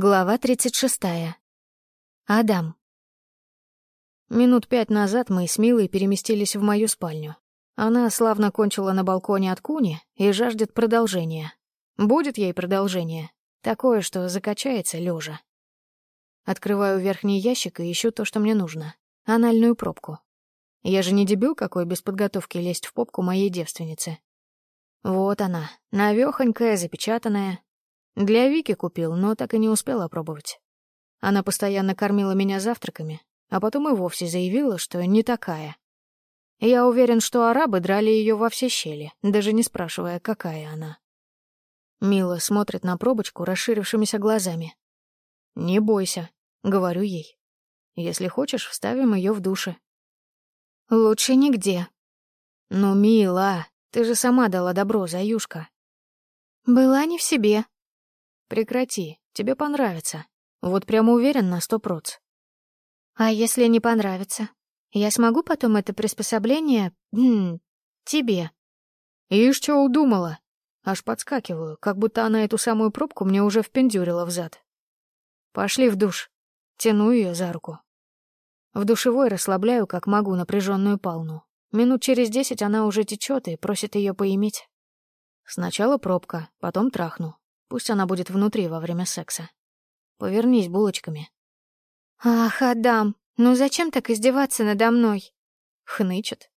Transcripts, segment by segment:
Глава 36. Адам. Минут пять назад мы с Милой переместились в мою спальню. Она славно кончила на балконе от куни и жаждет продолжения. Будет ей продолжение. Такое, что закачается лежа. Открываю верхний ящик и ищу то, что мне нужно. Анальную пробку. Я же не дебил какой без подготовки лезть в попку моей девственницы. Вот она, навёхонькая, запечатанная, для Вики купил, но так и не успел опробовать. Она постоянно кормила меня завтраками, а потом и вовсе заявила, что не такая. Я уверен, что арабы драли ее во все щели, даже не спрашивая, какая она. Мила смотрит на пробочку расширившимися глазами. «Не бойся», — говорю ей. «Если хочешь, вставим ее в душе». «Лучше нигде». «Ну, Мила, ты же сама дала добро, Заюшка». «Была не в себе», Прекрати, тебе понравится. Вот прямо уверен на сто проц. А если не понравится? Я смогу потом это приспособление... Хм, тебе. И что удумала? Аж подскакиваю, как будто она эту самую пробку мне уже впендюрила взад. Пошли в душ. Тяну ее за руку. В душевой расслабляю, как могу, напряженную палну. Минут через десять она уже течет и просит ее поиметь. Сначала пробка, потом трахну. Пусть она будет внутри во время секса. Повернись булочками. «Ах, Адам, ну зачем так издеваться надо мной?» Хнычет.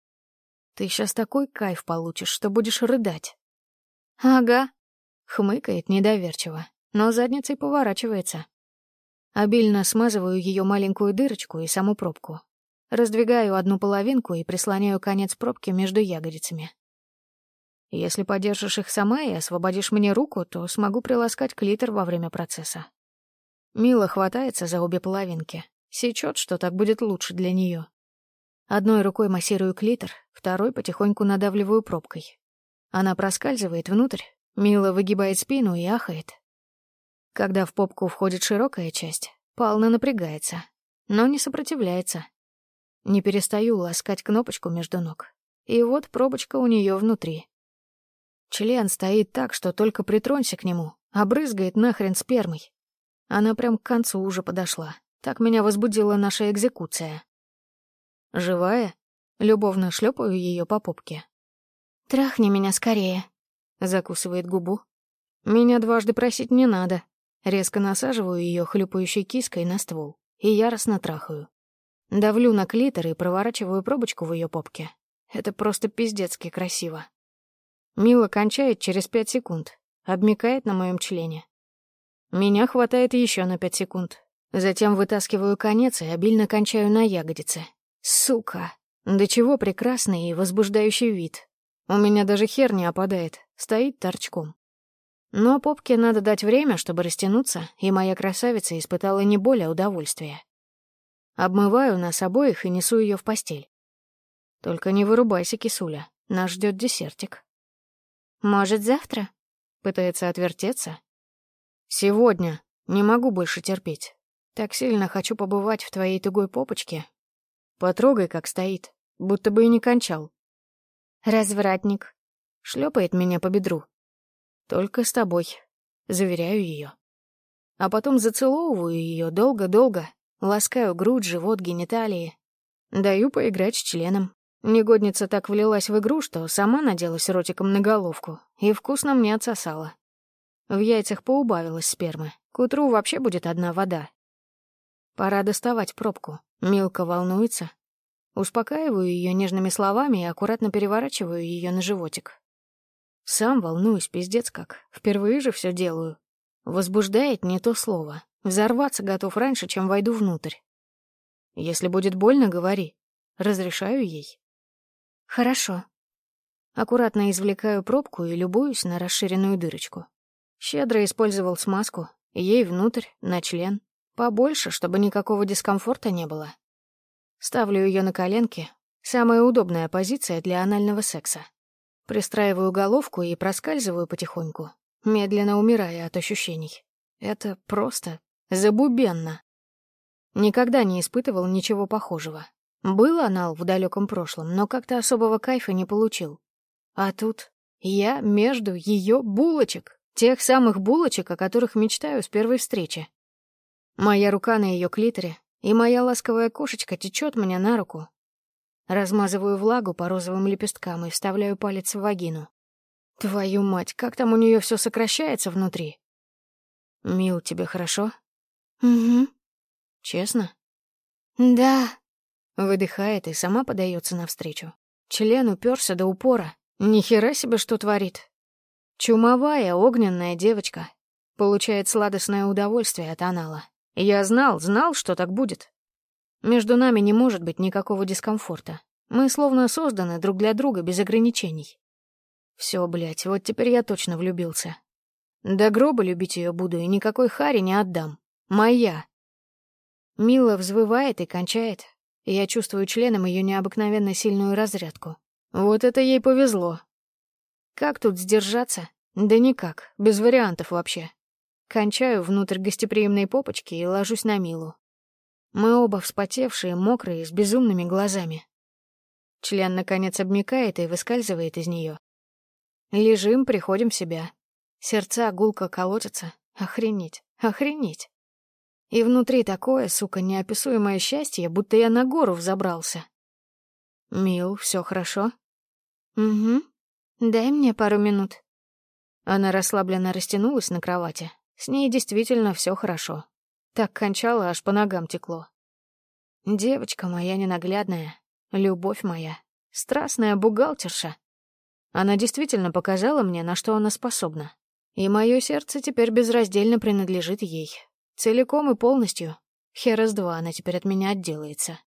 «Ты сейчас такой кайф получишь, что будешь рыдать». «Ага», — хмыкает недоверчиво, но задницей поворачивается. Обильно смазываю ее маленькую дырочку и саму пробку. Раздвигаю одну половинку и прислоняю конец пробки между ягодицами. Если подержишь их сама и освободишь мне руку, то смогу приласкать клитор во время процесса. Мила хватается за обе половинки. Сечет, что так будет лучше для нее. Одной рукой массирую клитор, второй потихоньку надавливаю пробкой. Она проскальзывает внутрь, Мила выгибает спину и ахает. Когда в попку входит широкая часть, Пална напрягается, но не сопротивляется. Не перестаю ласкать кнопочку между ног. И вот пробочка у нее внутри. Член стоит так, что только притронься к нему, обрызгает нахрен спермой. Она прям к концу уже подошла. Так меня возбудила наша экзекуция. Живая? Любовно шлепаю ее по попке. «Трахни меня скорее», — закусывает губу. «Меня дважды просить не надо». Резко насаживаю ее хлюпающей киской на ствол и яростно трахаю. Давлю на клитор и проворачиваю пробочку в ее попке. Это просто пиздецки красиво. Мила кончает через пять секунд, обмикает на моем члене. Меня хватает еще на пять секунд. Затем вытаскиваю конец и обильно кончаю на ягодице. Сука! До чего прекрасный и возбуждающий вид. У меня даже хер не опадает, стоит торчком. Но попке надо дать время, чтобы растянуться, и моя красавица испытала не более удовольствия. Обмываю нас обоих и несу ее в постель. Только не вырубайся, кисуля, нас ждет десертик. «Может, завтра?» — пытается отвертеться. «Сегодня. Не могу больше терпеть. Так сильно хочу побывать в твоей тугой попочке. Потрогай, как стоит, будто бы и не кончал». «Развратник», — шлепает меня по бедру. «Только с тобой», — заверяю ее. А потом зацеловываю ее долго-долго, ласкаю грудь, живот, гениталии. Даю поиграть с членом. Негодница так влилась в игру, что сама наделась ротиком на головку и вкусно мне отсосала. В яйцах поубавилось спермы. К утру вообще будет одна вода. Пора доставать пробку. Милка волнуется. Успокаиваю ее нежными словами и аккуратно переворачиваю ее на животик. Сам волнуюсь, пиздец как. Впервые же все делаю. Возбуждает не то слово. Взорваться готов раньше, чем войду внутрь. Если будет больно, говори. Разрешаю ей. «Хорошо». Аккуратно извлекаю пробку и любуюсь на расширенную дырочку. Щедро использовал смазку, ей внутрь, на член. Побольше, чтобы никакого дискомфорта не было. Ставлю ее на коленки. Самая удобная позиция для анального секса. Пристраиваю головку и проскальзываю потихоньку, медленно умирая от ощущений. Это просто забубенно. Никогда не испытывал ничего похожего. Был анал в далеком прошлом, но как-то особого кайфа не получил. А тут я между ее булочек, тех самых булочек, о которых мечтаю с первой встречи. Моя рука на ее клиторе, и моя ласковая кошечка течет мне на руку. Размазываю влагу по розовым лепесткам и вставляю палец в вагину. Твою мать, как там у нее все сокращается внутри? Мил, тебе хорошо? Угу. Честно? Да. Выдыхает и сама подается навстречу. Член уперся до упора. Ни хера себе, что творит. Чумовая, огненная девочка. Получает сладостное удовольствие от анала. Я знал, знал, что так будет. Между нами не может быть никакого дискомфорта. Мы словно созданы друг для друга без ограничений. Все, блядь, вот теперь я точно влюбился. До гроба любить ее буду и никакой хари не отдам. Моя. Мила взвывает и кончает. Я чувствую членом ее необыкновенно сильную разрядку. Вот это ей повезло. Как тут сдержаться? Да никак, без вариантов вообще. Кончаю внутрь гостеприимной попочки и ложусь на Милу. Мы оба вспотевшие, мокрые, с безумными глазами. Член, наконец, обмикает и выскальзывает из нее. Лежим, приходим в себя. Сердца гулко колотятся. Охренеть, охренеть. И внутри такое, сука, неописуемое счастье, будто я на гору взобрался. «Мил, все хорошо?» «Угу. Дай мне пару минут». Она расслабленно растянулась на кровати, с ней действительно все хорошо. Так кончала, аж по ногам текло. Девочка моя ненаглядная, любовь моя, страстная бухгалтерша. Она действительно показала мне, на что она способна. И мое сердце теперь безраздельно принадлежит ей. Целиком и полностью. Херас два она теперь от меня отделается.